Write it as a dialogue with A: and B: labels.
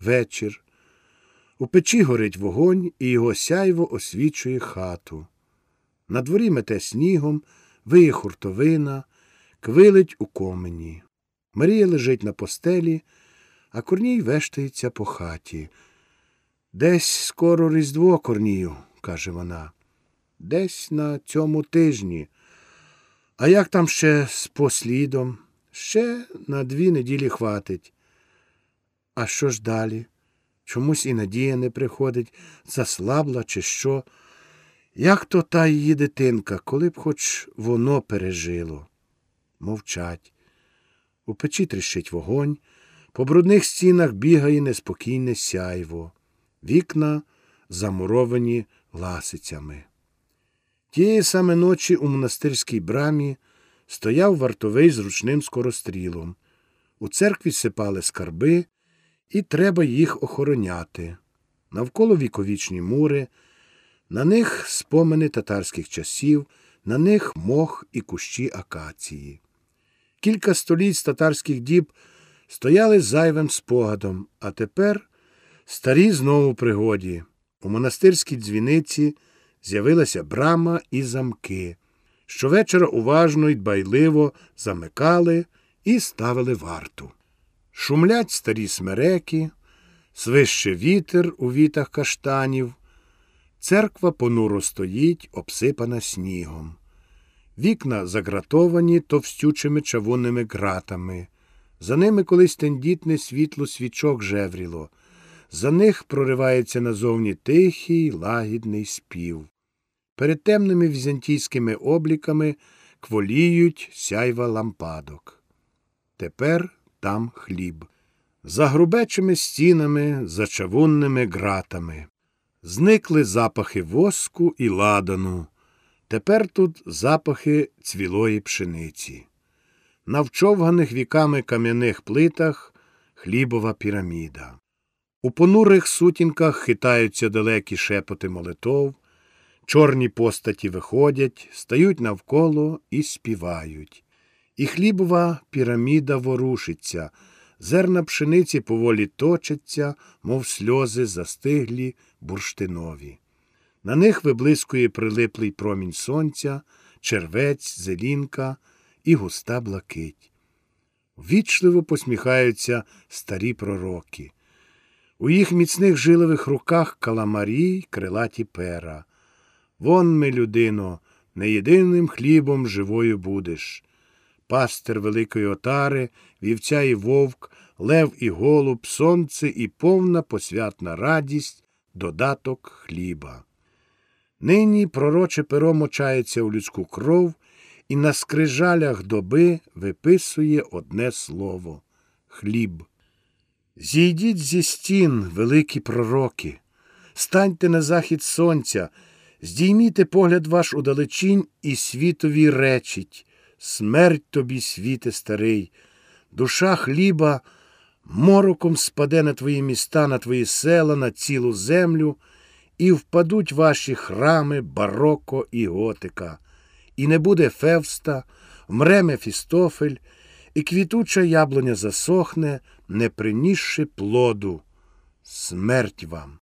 A: вечір. У печі горить вогонь, і його сяйво освічує хату. На дворі мете снігом, виє хуртовина, квилить у комені. Марія лежить на постелі, а Корній вештається по хаті. Десь скоро Різдво, Корнію, каже вона. Десь на цьому тижні. А як там ще з послідом? Ще на дві неділі хватить. А що ж далі? Чомусь і надія не приходить, заслабла, чи що. Як то та її дитинка, коли б хоч воно пережило? Мовчать. У печі тріщить вогонь, по брудних стінах бігає неспокійне сяйво, вікна замуровані ласицями. Тієї саме ночі у монастирській брамі стояв вартовий з ручним скорострілом. У церкві сипали скарби, і треба їх охороняти. Навколо віковічні мури, на них спомини татарських часів, на них мох і кущі акації. Кілька століть татарських діб стояли зайвим спогадом, а тепер старі знову пригоді. У монастирській дзвіниці з'явилася брама і замки. Щовечора уважно й дбайливо замикали і ставили варту. Шумлять старі смереки, свище вітер у вітах каштанів. Церква понуро стоїть, обсипана снігом. Вікна загратовані товстючими чавунними ґратами. За ними колись тендітне світло свічок жевріло. За них проривається назовні тихий, лагідний спів. Перед темними візантійськими обліками кволіють сяйва лампадок. Тепер там хліб. За грубечими стінами, за чавунними ґратами. Зникли запахи воску і ладану. Тепер тут запахи цвілої пшениці. На вчовганих віками кам'яних плитах хлібова піраміда. У понурих сутінках хитаються далекі шепоти молитов, чорні постаті виходять, стають навколо і співають. І хлібова піраміда ворушиться, зерна пшениці поволі точаться, мов сльози застиглі бурштинові. На них виблискує прилиплий промінь сонця, червець, зелінка і густа блакить. Ввічливо посміхаються старі пророки. У їх міцних жилових руках каламарі, крилаті пера. Вон ми, людино, не єдиним хлібом живою будеш. Пастир великої отари, вівця і вовк, лев і голуб, сонце і повна посвятна радість, додаток хліба. Нині пророче перо мочається у людську кров і на скрижалях доби виписує одне слово хліб. Зійдіть зі стін, великі пророки, станьте на захід сонця, здійміте погляд ваш удалечінь і світові речить, смерть тобі, світе старий, душа хліба мороком спаде на твої міста, на твої села, на цілу землю, і впадуть ваші храми, бароко і готика, і не буде Февста, вмре Мефістофель, і квітуча яблуня засохне, не принісши плоду. Смерть вам.